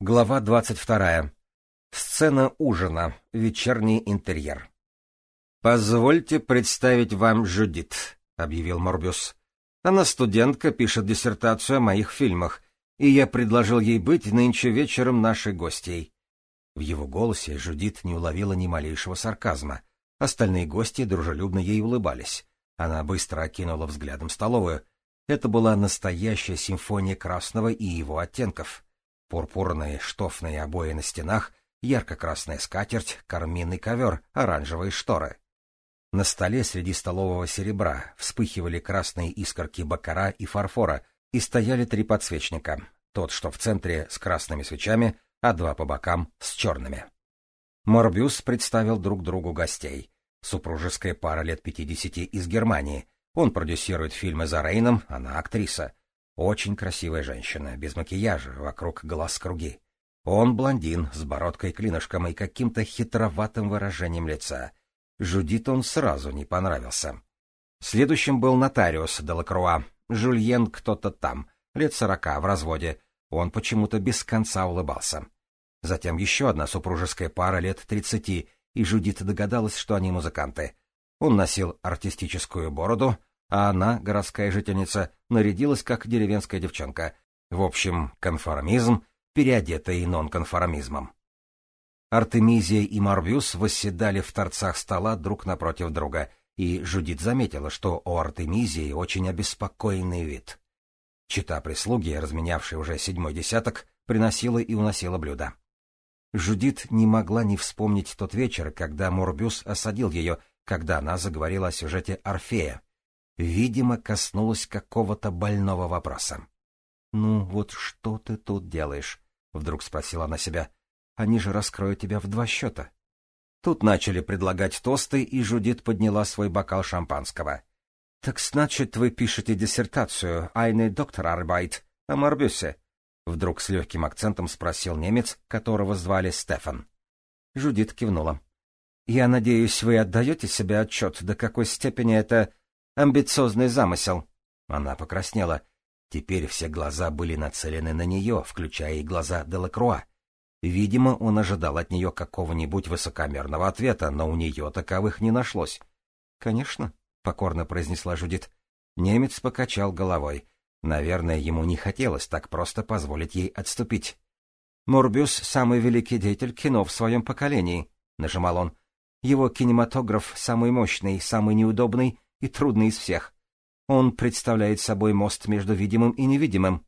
Глава двадцать вторая. Сцена ужина. Вечерний интерьер. «Позвольте представить вам Жюдит», — объявил Морбиус. «Она студентка, пишет диссертацию о моих фильмах, и я предложил ей быть нынче вечером нашей гостьей». В его голосе Жюдит не уловила ни малейшего сарказма. Остальные гости дружелюбно ей улыбались. Она быстро окинула взглядом столовую. Это была настоящая симфония красного и его оттенков. Пурпурные штофные обои на стенах, ярко-красная скатерть, карминный ковер, оранжевые шторы. На столе среди столового серебра вспыхивали красные искорки бакара и фарфора, и стояли три подсвечника. Тот, что в центре, с красными свечами, а два по бокам с черными. Морбиус представил друг другу гостей. Супружеская пара лет пятидесяти из Германии. Он продюсирует фильмы за Рейном, она актриса. Очень красивая женщина, без макияжа, вокруг глаз круги. Он блондин, с бородкой-клинышком и каким-то хитроватым выражением лица. Жудит он сразу не понравился. Следующим был нотариус Делакруа, Жульен кто-то там, лет сорока, в разводе. Он почему-то без конца улыбался. Затем еще одна супружеская пара лет тридцати, и Жудит догадалась, что они музыканты. Он носил артистическую бороду, а она, городская жительница, нарядилась как деревенская девчонка. В общем, конформизм, переодетый нонконформизмом. Артемизия и Марвиус восседали в торцах стола друг напротив друга, и Жудит заметила, что у Артемизии очень обеспокоенный вид. Чита прислуги, разменявшая уже седьмой десяток, приносила и уносила блюда. Жудит не могла не вспомнить тот вечер, когда Морбюс осадил ее, когда она заговорила о сюжете Орфея, видимо, коснулась какого-то больного вопроса. «Ну, вот что ты тут делаешь?» — вдруг спросила она себя. «Они же раскроют тебя в два счета». Тут начали предлагать тосты, и Жудит подняла свой бокал шампанского. «Так значит, вы пишете диссертацию «Айне доктор Арбайт» о Морбюсе?» Вдруг с легким акцентом спросил немец, которого звали Стефан. Жудит кивнула. «Я надеюсь, вы отдаете себе отчет, до какой степени это Амбициозный замысел. Она покраснела. Теперь все глаза были нацелены на нее, включая и глаза Делакруа. Видимо, он ожидал от нее какого-нибудь высокомерного ответа, но у нее таковых не нашлось. — Конечно, — покорно произнесла Жудит. Немец покачал головой. Наверное, ему не хотелось так просто позволить ей отступить. «Морбиус — самый великий деятель кино в своем поколении», — нажимал он. «Его кинематограф самый мощный, самый неудобный и трудный из всех. Он представляет собой мост между видимым и невидимым.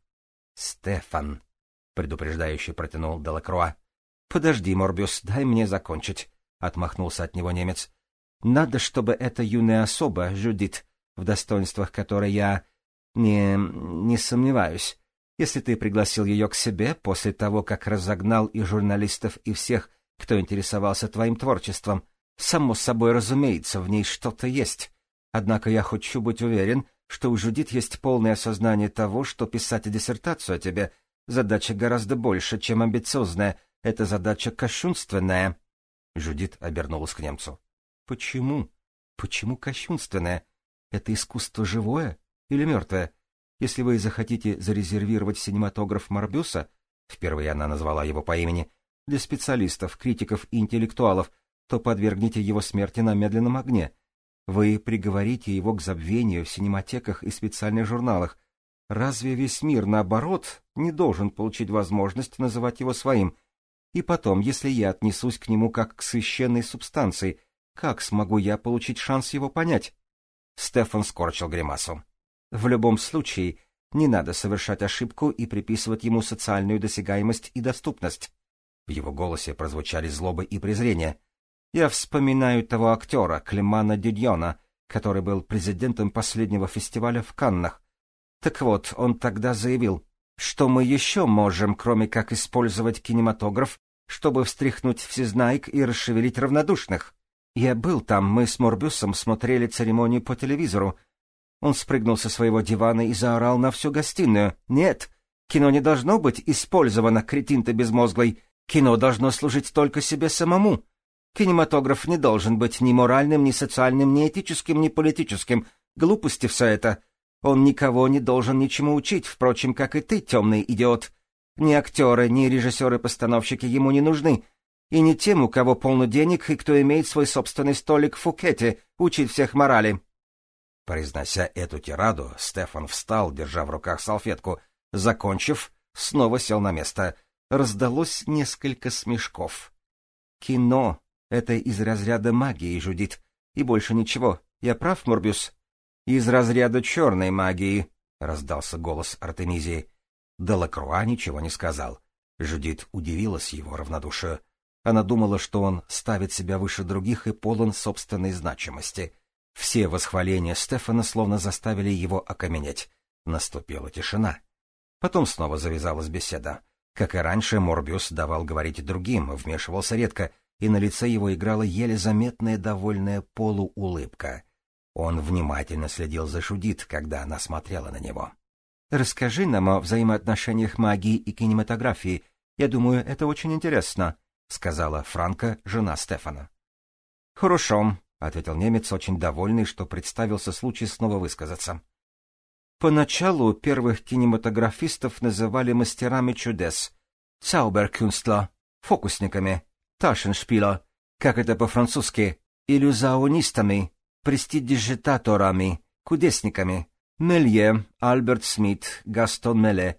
«Стефан», — предупреждающе протянул Делакруа. «Подожди, Морбиус, дай мне закончить», — отмахнулся от него немец. «Надо, чтобы эта юная особа, Жюдит, в достоинствах которой я не... не сомневаюсь, если ты пригласил ее к себе после того, как разогнал и журналистов, и всех, кто интересовался твоим творчеством, само собой разумеется, в ней что-то есть. Однако я хочу быть уверен, что у Жудит есть полное осознание того, что писать диссертацию о тебе — задача гораздо больше, чем амбициозная. Это задача кощунственная. Жудит обернулась к немцу. — Почему? Почему кощунственная? Это искусство живое или мертвое? Если вы захотите зарезервировать синематограф Морбюса, впервые она назвала его по имени, для специалистов, критиков и интеллектуалов, то подвергните его смерти на медленном огне — вы приговорите его к забвению в синематеках и специальных журналах. Разве весь мир, наоборот, не должен получить возможность называть его своим? И потом, если я отнесусь к нему как к священной субстанции, как смогу я получить шанс его понять? Стефан скорчил гримасу. В любом случае, не надо совершать ошибку и приписывать ему социальную досягаемость и доступность. В его голосе прозвучали злоба и презрение. Я вспоминаю того актера, Климана Дюдьона, который был президентом последнего фестиваля в Каннах. Так вот, он тогда заявил, что мы еще можем, кроме как использовать кинематограф, чтобы встряхнуть всезнаек и расшевелить равнодушных. Я был там, мы с Морбюсом смотрели церемонию по телевизору. Он спрыгнул со своего дивана и заорал на всю гостиную. «Нет, кино не должно быть использовано, кретин ты безмозглый. Кино должно служить только себе самому. Кинематограф не должен быть ни моральным, ни социальным, ни этическим, ни политическим. Глупости все это. Он никого не должен ничему учить, впрочем, как и ты, темный идиот. Ни актеры, ни режиссеры-постановщики ему не нужны. И не тем, у кого полно денег и кто имеет свой собственный столик в Фукете, учить всех морали. Произнося эту тираду, Стефан встал, держа в руках салфетку. Закончив, снова сел на место. Раздалось несколько смешков. «Кино — это из разряда магии, Жудит, и больше ничего. Я прав, Морбюс?» «Из разряда черной магии», — раздался голос Артемизии. Делакруа ничего не сказал. Жудит удивилась его равнодушию. Она думала, что он ставит себя выше других и полон собственной значимости. Все восхваления Стефана словно заставили его окаменеть. Наступила тишина. Потом снова завязалась беседа. Как и раньше, Морбиус давал говорить другим, вмешивался редко, и на лице его играла еле заметная довольная полуулыбка. Он внимательно следил за Шудит, когда она смотрела на него. «Расскажи нам о взаимоотношениях магии и кинематографии. Я думаю, это очень интересно», — сказала Франка, жена Стефана. «Хорошо», — ответил немец, очень довольный, что представился случай снова высказаться. Поначалу первых кинематографистов называли мастерами чудес, Цауберкюнстла, фокусниками, Ташеншпила, как это по-французски, иллюзионистами, престидижитаторами, кудесниками. Мелье, Альберт Смит, Гастон Меле.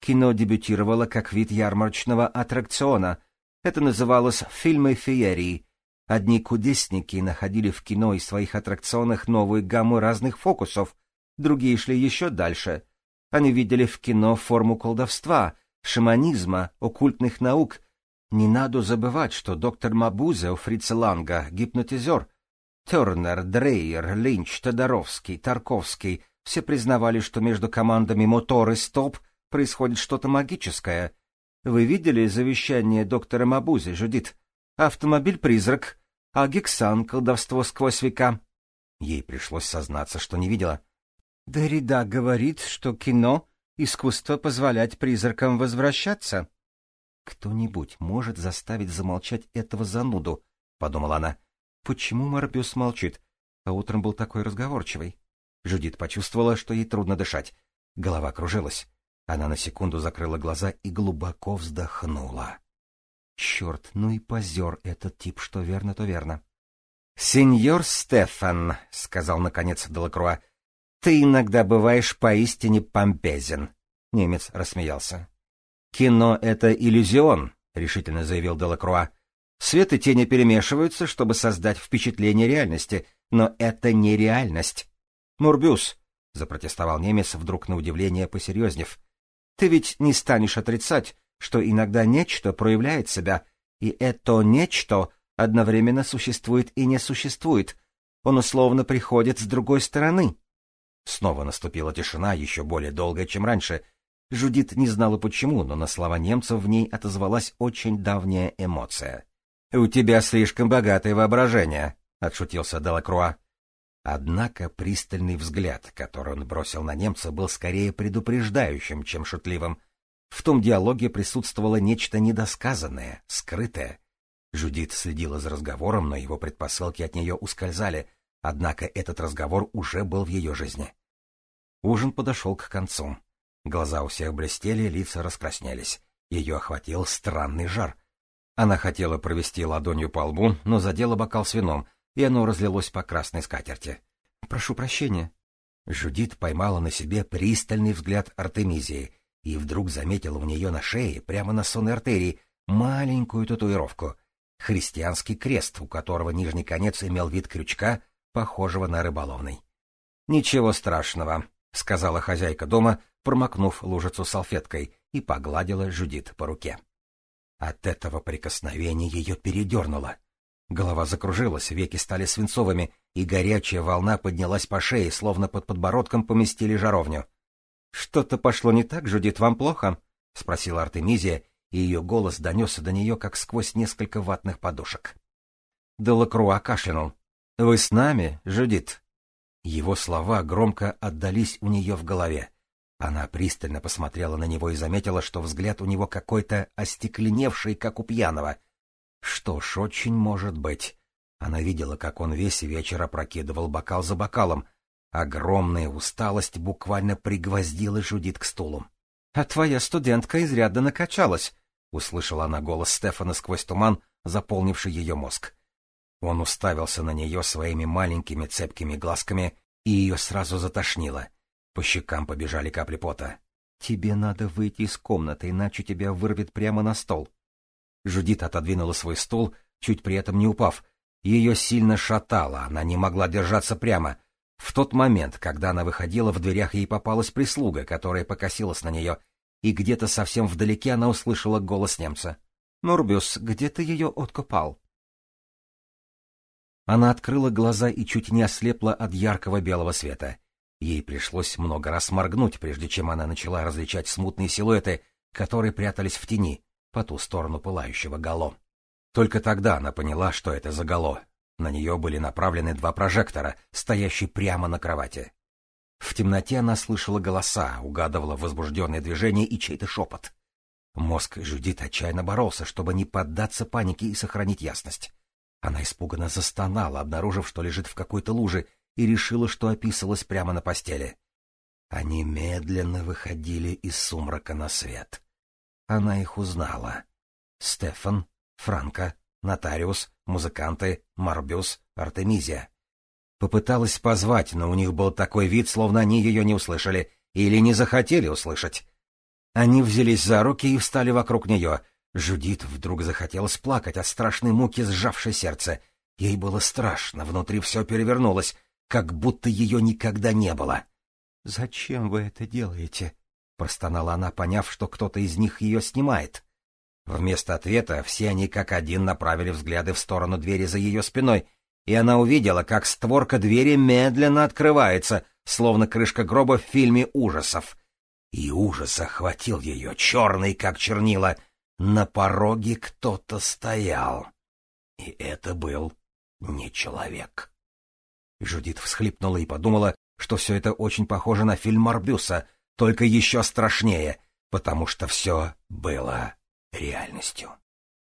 Кино дебютировало как вид ярмарочного аттракциона. Это называлось «фильмы феерии». Одни кудесники находили в кино и своих аттракционах новую гамму разных фокусов, другие шли еще дальше. Они видели в кино форму колдовства, шаманизма, оккультных наук. Не надо забывать, что доктор Мабузе у Фрица Ланга — гипнотизер. Тернер, Дрейер, Линч, Тодоровский, Тарковский — все признавали, что между командами «мотор» и «стоп» происходит что-то магическое. Вы видели завещание доктора Мабузи, Жудит? Автомобиль-призрак, а Гексан — колдовство сквозь века. Ей пришлось сознаться, что не видела. Дорида говорит, что кино — искусство позволять призракам возвращаться. «Кто-нибудь может заставить замолчать этого зануду?» — подумала она. «Почему Морбиус молчит? А утром был такой разговорчивый». Жудит почувствовала, что ей трудно дышать. Голова кружилась. Она на секунду закрыла глаза и глубоко вздохнула. Черт, ну и позер этот тип, что верно, то верно. — Сеньор Стефан, — сказал наконец Делакруа, — ты иногда бываешь поистине помпезен. Немец рассмеялся. — Кино — это иллюзион, — решительно заявил Делакруа. — Свет и тени перемешиваются, чтобы создать впечатление реальности, но это не реальность. Мурбюс, — запротестовал немец, вдруг на удивление посерьезнев, — ты ведь не станешь отрицать, что иногда нечто проявляет себя, и это нечто одновременно существует и не существует. Он условно приходит с другой стороны. Снова наступила тишина, еще более долгая, чем раньше. Жудит не знала почему, но на слова немцев в ней отозвалась очень давняя эмоция. — У тебя слишком богатое воображение, — отшутился Делакруа. Однако пристальный взгляд, который он бросил на немца, был скорее предупреждающим, чем шутливым. В том диалоге присутствовало нечто недосказанное, скрытое. Жудит следила за разговором, но его предпосылки от нее ускользали, однако этот разговор уже был в ее жизни. Ужин подошел к концу. Глаза у всех блестели, лица раскраснелись. Ее охватил странный жар. Она хотела провести ладонью по лбу, но задела бокал с вином — и оно разлилось по красной скатерти. «Прошу прощения». Жудит поймала на себе пристальный взгляд Артемизии и вдруг заметила у нее на шее, прямо на сонной артерии, маленькую татуировку — христианский крест, у которого нижний конец имел вид крючка, похожего на рыболовный. «Ничего страшного», — сказала хозяйка дома, промокнув лужицу салфеткой, и погладила Жудит по руке. От этого прикосновения ее передернуло. Голова закружилась, веки стали свинцовыми, и горячая волна поднялась по шее, словно под подбородком поместили жаровню. — Что-то пошло не так, Жудит, вам плохо? — спросила Артемизия, и ее голос донесся до нее, как сквозь несколько ватных подушек. Делакруа кашлянул. — Вы с нами, Жудит? Его слова громко отдались у нее в голове. Она пристально посмотрела на него и заметила, что взгляд у него какой-то остекленевший, как у пьяного — что ж, очень может быть. Она видела, как он весь вечер опрокидывал бокал за бокалом. Огромная усталость буквально пригвоздила Жудит к стулу. — А твоя студентка изрядно накачалась, — услышала она голос Стефана сквозь туман, заполнивший ее мозг. Он уставился на нее своими маленькими цепкими глазками, и ее сразу затошнило. По щекам побежали капли пота. «Тебе надо выйти из комнаты, иначе тебя вырвет прямо на стол». Жудит отодвинула свой стул, чуть при этом не упав. Ее сильно шатало, она не могла держаться прямо. В тот момент, когда она выходила, в дверях ей попалась прислуга, которая покосилась на нее, и где-то совсем вдалеке она услышала голос немца. «Нурбюс, где ты ее откопал?» Она открыла глаза и чуть не ослепла от яркого белого света. Ей пришлось много раз моргнуть, прежде чем она начала различать смутные силуэты, которые прятались в тени, по ту сторону пылающего гало. Только тогда она поняла, что это за гало. На нее были направлены два прожектора, стоящие прямо на кровати. В темноте она слышала голоса, угадывала возбужденные движения и чей-то шепот. Мозг Жюдит отчаянно боролся, чтобы не поддаться панике и сохранить ясность. Она испуганно застонала, обнаружив, что лежит в какой-то луже, и решила, что описалась прямо на постели. Они медленно выходили из сумрака на свет. Она их узнала. Стефан, Франко, нотариус, музыканты, Марбюс, Артемизия. Попыталась позвать, но у них был такой вид, словно они ее не услышали или не захотели услышать. Они взялись за руки и встали вокруг нее, Жудит вдруг захотелось плакать от страшной муки, сжавшей сердце. Ей было страшно, внутри все перевернулось, как будто ее никогда не было. — Зачем вы это делаете? — простонала она, поняв, что кто-то из них ее снимает. Вместо ответа все они как один направили взгляды в сторону двери за ее спиной, и она увидела, как створка двери медленно открывается, словно крышка гроба в фильме ужасов. И ужас охватил ее, черный, как чернила — на пороге кто-то стоял. И это был не человек. Жудит всхлипнула и подумала, что все это очень похоже на фильм Марбюса, только еще страшнее, потому что все было реальностью.